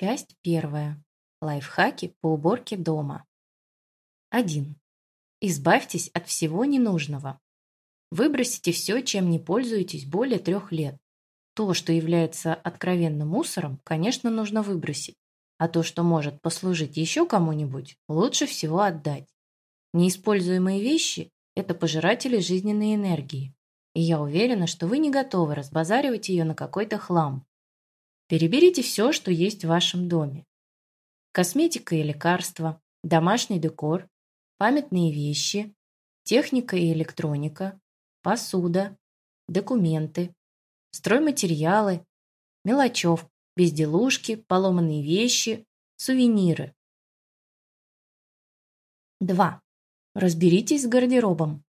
Часть первая. Лайфхаки по уборке дома. 1. Избавьтесь от всего ненужного. Выбросите все, чем не пользуетесь более трех лет. То, что является откровенным мусором, конечно, нужно выбросить. А то, что может послужить еще кому-нибудь, лучше всего отдать. Неиспользуемые вещи – это пожиратели жизненной энергии. И я уверена, что вы не готовы разбазаривать ее на какой-то хлам. Переберите все, что есть в вашем доме. Косметика и лекарства, домашний декор, памятные вещи, техника и электроника, посуда, документы, стройматериалы, мелочевка, безделушки, поломанные вещи, сувениры. 2. Разберитесь с гардеробом.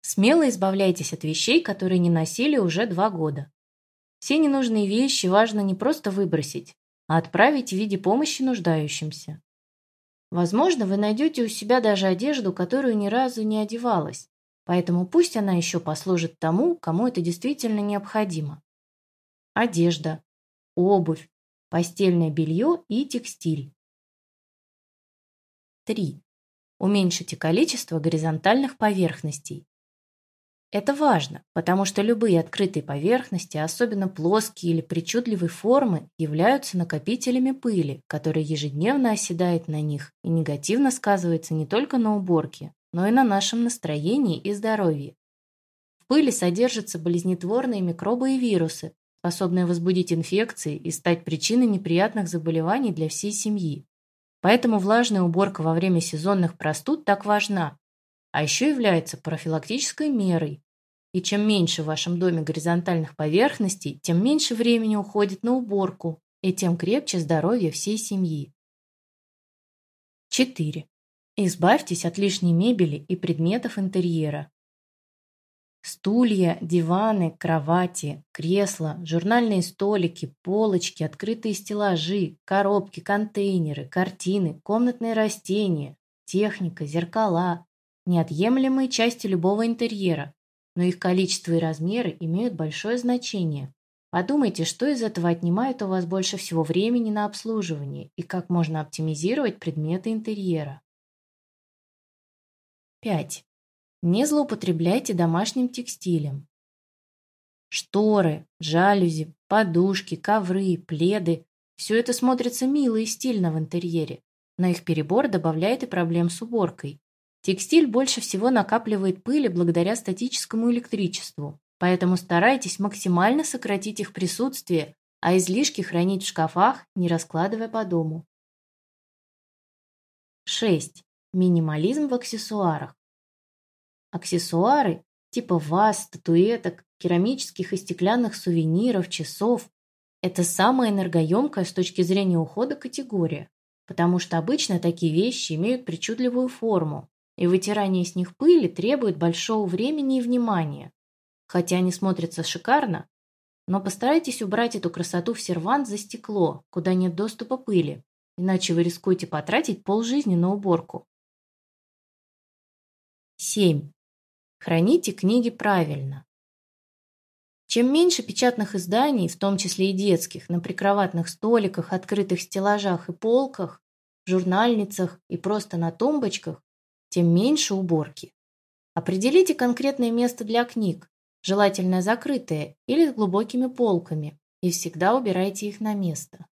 Смело избавляйтесь от вещей, которые не носили уже два года. Все ненужные вещи важно не просто выбросить, а отправить в виде помощи нуждающимся. Возможно, вы найдете у себя даже одежду, которую ни разу не одевалась, поэтому пусть она еще послужит тому, кому это действительно необходимо. Одежда, обувь, постельное белье и текстиль. 3. Уменьшите количество горизонтальных поверхностей. Это важно, потому что любые открытые поверхности, особенно плоские или причудливой формы, являются накопителями пыли, которая ежедневно оседает на них и негативно сказывается не только на уборке, но и на нашем настроении и здоровье. В пыли содержатся болезнетворные микробы и вирусы, способные возбудить инфекции и стать причиной неприятных заболеваний для всей семьи. Поэтому влажная уборка во время сезонных простуд так важна, а еще является профилактической мерой. И чем меньше в вашем доме горизонтальных поверхностей, тем меньше времени уходит на уборку, и тем крепче здоровье всей семьи. 4. Избавьтесь от лишней мебели и предметов интерьера. Стулья, диваны, кровати, кресла, журнальные столики, полочки, открытые стеллажи, коробки, контейнеры, картины, комнатные растения, техника, зеркала, неотъемлемые части любого интерьера, но их количество и размеры имеют большое значение. Подумайте, что из этого отнимает у вас больше всего времени на обслуживание и как можно оптимизировать предметы интерьера. 5. Не злоупотребляйте домашним текстилем. Шторы, жалюзи, подушки, ковры, пледы – все это смотрится мило и стильно в интерьере, но их перебор добавляет и проблем с уборкой. Текстиль больше всего накапливает пыли благодаря статическому электричеству, поэтому старайтесь максимально сократить их присутствие, а излишки хранить в шкафах, не раскладывая по дому. 6. Минимализм в аксессуарах. Аксессуары типа ваз, статуэток, керамических и стеклянных сувениров, часов – это самая энергоемкая с точки зрения ухода категория, потому что обычно такие вещи имеют причудливую форму, и вытирание с них пыли требует большого времени и внимания. Хотя они смотрятся шикарно, но постарайтесь убрать эту красоту в сервант за стекло, куда нет доступа пыли, иначе вы рискуете потратить полжизни на уборку. 7. Храните книги правильно. Чем меньше печатных изданий, в том числе и детских, на прикроватных столиках, открытых стеллажах и полках, журнальницах и просто на тумбочках, тем меньше уборки. Определите конкретное место для книг, желательно закрытое или с глубокими полками, и всегда убирайте их на место.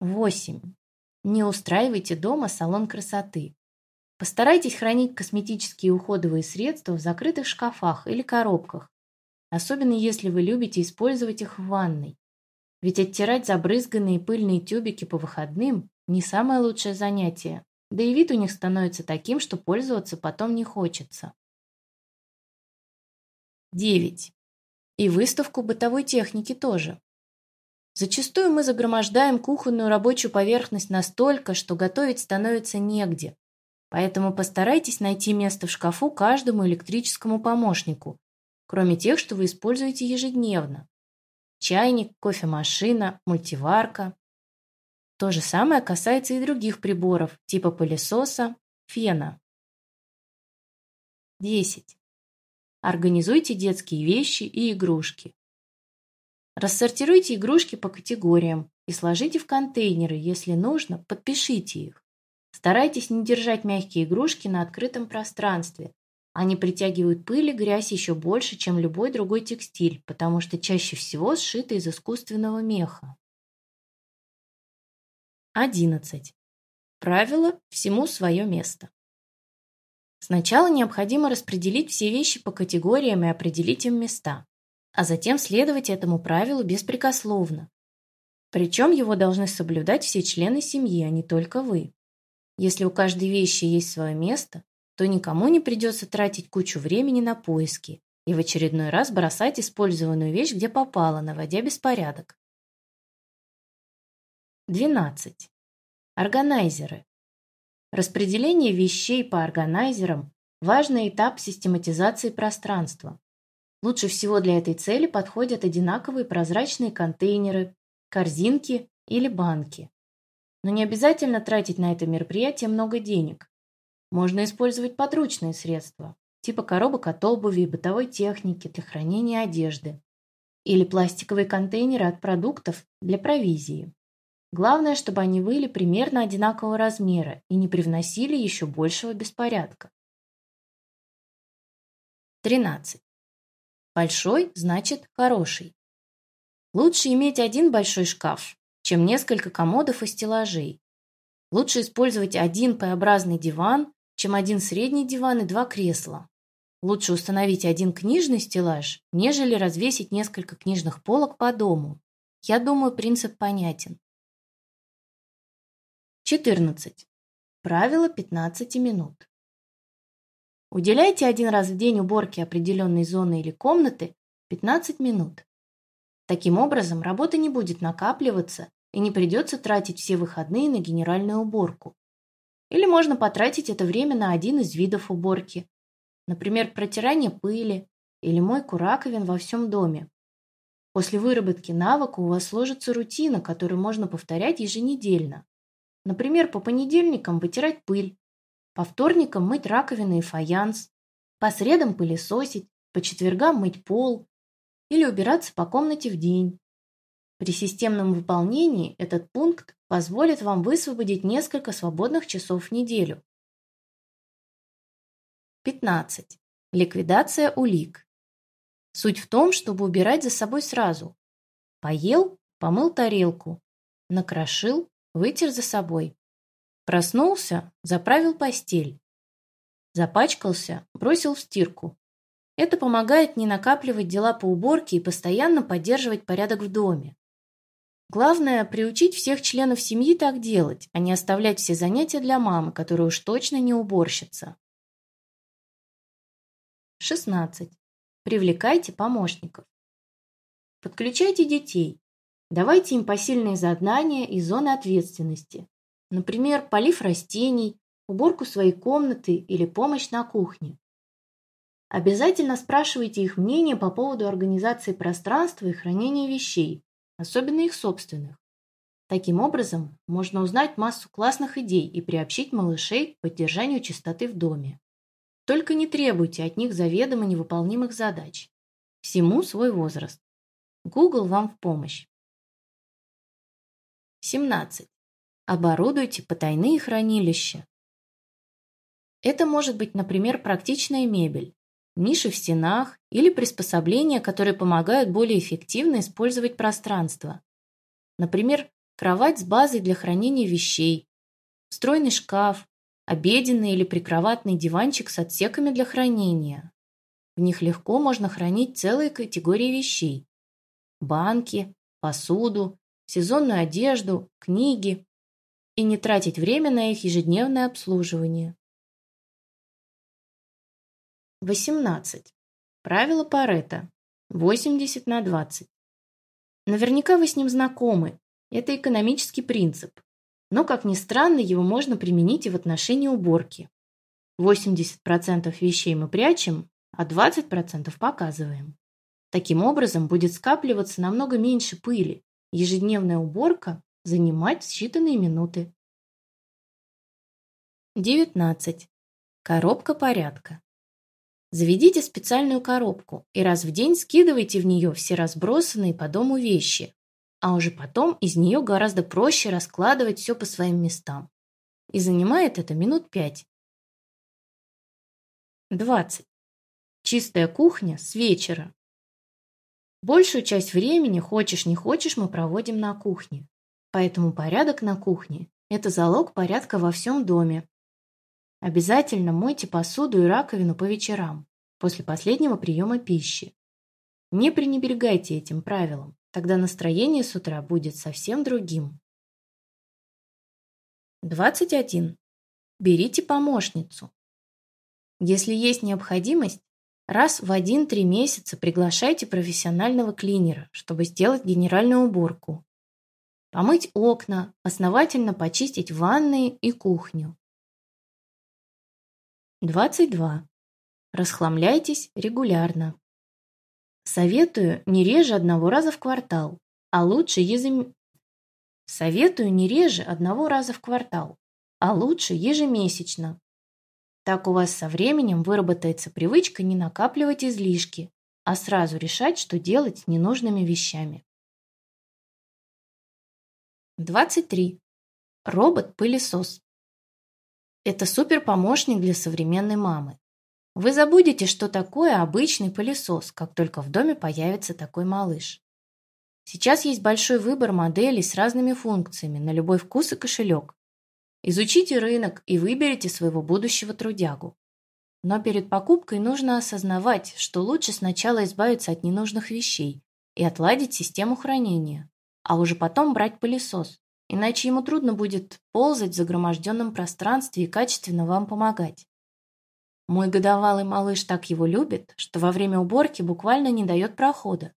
8. Не устраивайте дома салон красоты. Постарайтесь хранить косметические и уходовые средства в закрытых шкафах или коробках, особенно если вы любите использовать их в ванной. Ведь оттирать забрызганные пыльные тюбики по выходным – не самое лучшее занятие, да и вид у них становится таким, что пользоваться потом не хочется. 9. И выставку бытовой техники тоже. Зачастую мы загромождаем кухонную рабочую поверхность настолько, что готовить становится негде. Поэтому постарайтесь найти место в шкафу каждому электрическому помощнику, кроме тех, что вы используете ежедневно. Чайник, кофемашина, мультиварка, то же самое касается и других приборов, типа пылесоса, фена. 10. Организуйте детские вещи и игрушки. Рассортируйте игрушки по категориям и сложите в контейнеры, если нужно, подпишите их. Старайтесь не держать мягкие игрушки на открытом пространстве. Они притягивают пыль и грязь еще больше, чем любой другой текстиль, потому что чаще всего сшиты из искусственного меха. 11. Правило «всему свое место». Сначала необходимо распределить все вещи по категориям и определить им места, а затем следовать этому правилу беспрекословно. Причем его должны соблюдать все члены семьи, а не только вы. Если у каждой вещи есть свое место, то никому не придется тратить кучу времени на поиски и в очередной раз бросать использованную вещь где попало, наводя беспорядок. 12. Органайзеры. Распределение вещей по органайзерам – важный этап систематизации пространства. Лучше всего для этой цели подходят одинаковые прозрачные контейнеры, корзинки или банки. Но не обязательно тратить на это мероприятие много денег. Можно использовать подручные средства, типа коробок от обуви и бытовой техники для хранения одежды, или пластиковые контейнеры от продуктов для провизии. Главное, чтобы они были примерно одинакового размера и не привносили еще большего беспорядка. 13. Большой значит хороший. Лучше иметь один большой шкаф, чем несколько комодов и стеллажей. Лучше использовать один П-образный диван, чем один средний диван и два кресла. Лучше установить один книжный стеллаж, нежели развесить несколько книжных полок по дому. Я думаю, принцип понятен. 14. Правило 15 минут. Уделяйте один раз в день уборке определенной зоны или комнаты 15 минут. Таким образом, работа не будет накапливаться и не придется тратить все выходные на генеральную уборку. Или можно потратить это время на один из видов уборки, например, протирание пыли или мойку раковин во всем доме. После выработки навыка у вас сложится рутина, которую можно повторять еженедельно. Например, по понедельникам вытирать пыль, по вторникам мыть раковины и фаянс, по средам пылесосить, по четвергам мыть пол или убираться по комнате в день. При системном выполнении этот пункт позволит вам высвободить несколько свободных часов в неделю. 15. Ликвидация улик. Суть в том, чтобы убирать за собой сразу. Поел – помыл тарелку, накрошил Вытер за собой. Проснулся, заправил постель. Запачкался, бросил в стирку. Это помогает не накапливать дела по уборке и постоянно поддерживать порядок в доме. Главное – приучить всех членов семьи так делать, а не оставлять все занятия для мамы, которая уж точно не уборщица. 16. Привлекайте помощников. Подключайте детей. Давайте им посильные задания и зоны ответственности. Например, полив растений, уборку своей комнаты или помощь на кухне. Обязательно спрашивайте их мнение по поводу организации пространства и хранения вещей, особенно их собственных. Таким образом, можно узнать массу классных идей и приобщить малышей к поддержанию чистоты в доме. Только не требуйте от них заведомо невыполнимых задач. Всему свой возраст. Google вам в помощь. 17. Оборудуйте потайные хранилища. Это может быть, например, практичная мебель, ниши в стенах или приспособления, которые помогают более эффективно использовать пространство. Например, кровать с базой для хранения вещей, встроенный шкаф, обеденный или прикроватный диванчик с отсеками для хранения. В них легко можно хранить целые категории вещей. Банки, посуду, сезонную одежду, книги и не тратить время на их ежедневное обслуживание. 18. Правило Паретта. 80 на 20. Наверняка вы с ним знакомы. Это экономический принцип. Но, как ни странно, его можно применить и в отношении уборки. 80% вещей мы прячем, а 20% показываем. Таким образом, будет скапливаться намного меньше пыли, Ежедневная уборка занимать считанные минуты. 19. Коробка порядка. Заведите специальную коробку и раз в день скидывайте в нее все разбросанные по дому вещи, а уже потом из нее гораздо проще раскладывать все по своим местам. И занимает это минут пять. 20. Чистая кухня с вечера. Большую часть времени, хочешь не хочешь, мы проводим на кухне. Поэтому порядок на кухне – это залог порядка во всем доме. Обязательно мойте посуду и раковину по вечерам, после последнего приема пищи. Не пренебрегайте этим правилом, тогда настроение с утра будет совсем другим. 21. Берите помощницу. Если есть необходимость, раз в 1-3 месяца приглашайте профессионального клинера, чтобы сделать генеральную уборку. Помыть окна, основательно почистить ванные и кухню. 22. Расхламляйтесь регулярно. Советую не реже одного раза в квартал, а лучше ежем... Советую не реже одного раза в квартал, а лучше ежемесячно. Так у вас со временем выработается привычка не накапливать излишки, а сразу решать, что делать с ненужными вещами. 23. Робот-пылесос. Это супер-помощник для современной мамы. Вы забудете, что такое обычный пылесос, как только в доме появится такой малыш. Сейчас есть большой выбор моделей с разными функциями на любой вкус и кошелек. Изучите рынок и выберите своего будущего трудягу. Но перед покупкой нужно осознавать, что лучше сначала избавиться от ненужных вещей и отладить систему хранения, а уже потом брать пылесос, Иначе ему трудно будет ползать в загроможденном пространстве и качественно вам помогать. Мой годовалый малыш так его любит, что во время уборки буквально не дает прохода.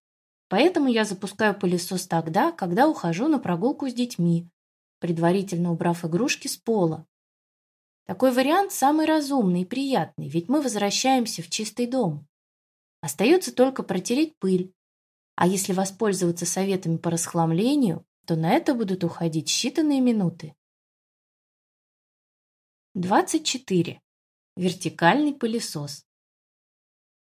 Поэтому я запускаю пылесос тогда, когда ухожу на прогулку с детьми, предварительно убрав игрушки с пола. Такой вариант самый разумный и приятный, ведь мы возвращаемся в чистый дом. Остается только протереть пыль. А если воспользоваться советами по расхламлению, то на это будут уходить считанные минуты. 24. Вертикальный пылесос.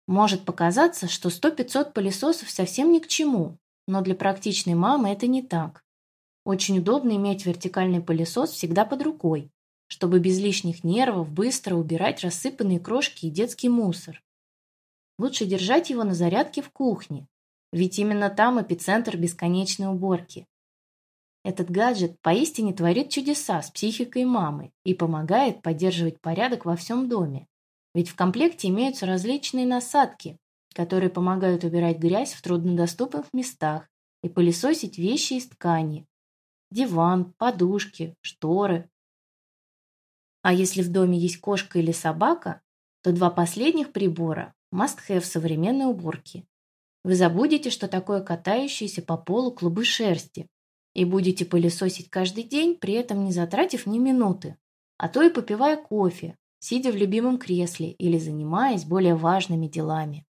Может показаться, что 100-500 пылесосов совсем ни к чему, но для практичной мамы это не так. Очень удобно иметь вертикальный пылесос всегда под рукой, чтобы без лишних нервов быстро убирать рассыпанные крошки и детский мусор. Лучше держать его на зарядке в кухне, ведь именно там эпицентр бесконечной уборки. Этот гаджет поистине творит чудеса с психикой мамы и помогает поддерживать порядок во всем доме. Ведь в комплекте имеются различные насадки, которые помогают убирать грязь в труднодоступных местах и пылесосить вещи из ткани. Диван, подушки, шторы. А если в доме есть кошка или собака, то два последних прибора – must-have современной уборки. Вы забудете, что такое катающиеся по полу клубы шерсти, и будете пылесосить каждый день, при этом не затратив ни минуты, а то и попивая кофе, сидя в любимом кресле или занимаясь более важными делами.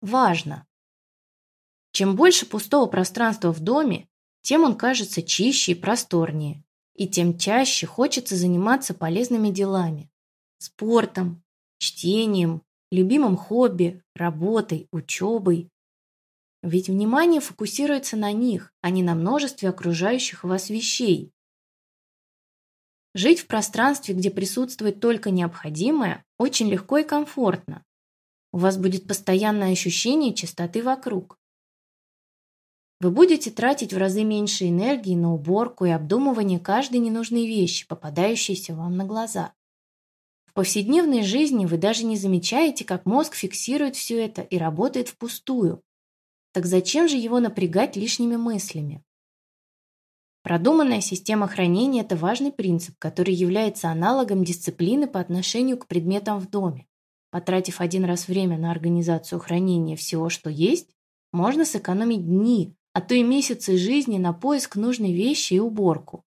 Важно! Чем больше пустого пространства в доме, тем он кажется чище и просторнее, и тем чаще хочется заниматься полезными делами. Спортом, чтением, любимым хобби, работой, учебой, ведь внимание фокусируется на них, а не на множестве окружающих вас вещей. Жить в пространстве, где присутствует только необходимое, очень легко и комфортно. У вас будет постоянное ощущение чистоты вокруг. Вы будете тратить в разы меньше энергии на уборку и обдумывание каждой ненужной вещи, попадающейся вам на глаза. В повседневной жизни вы даже не замечаете, как мозг фиксирует все это и работает впустую. Так зачем же его напрягать лишними мыслями? Продуманная система хранения – это важный принцип, который является аналогом дисциплины по отношению к предметам в доме. Потратив один раз время на организацию хранения всего, что есть, можно сэкономить дни, а то и месяцы жизни на поиск нужной вещи и уборку.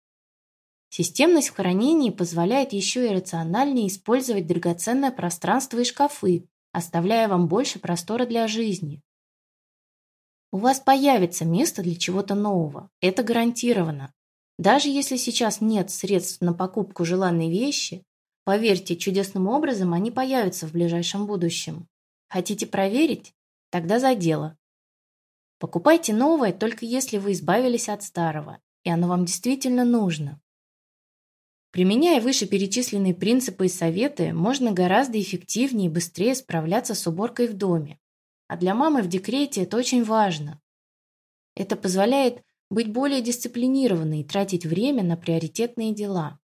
Системность в хранении позволяет еще и рациональнее использовать драгоценное пространство и шкафы, оставляя вам больше простора для жизни. У вас появится место для чего-то нового. Это гарантированно. Даже если сейчас нет средств на покупку желанной вещи, Поверьте, чудесным образом они появятся в ближайшем будущем. Хотите проверить? Тогда за дело. Покупайте новое, только если вы избавились от старого, и оно вам действительно нужно. Применяя вышеперечисленные принципы и советы, можно гораздо эффективнее и быстрее справляться с уборкой в доме. А для мамы в декрете это очень важно. Это позволяет быть более дисциплинированной и тратить время на приоритетные дела.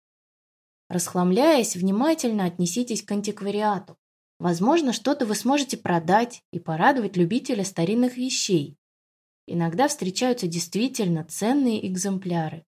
Расхламляясь, внимательно отнеситесь к антиквариату. Возможно, что-то вы сможете продать и порадовать любителя старинных вещей. Иногда встречаются действительно ценные экземпляры.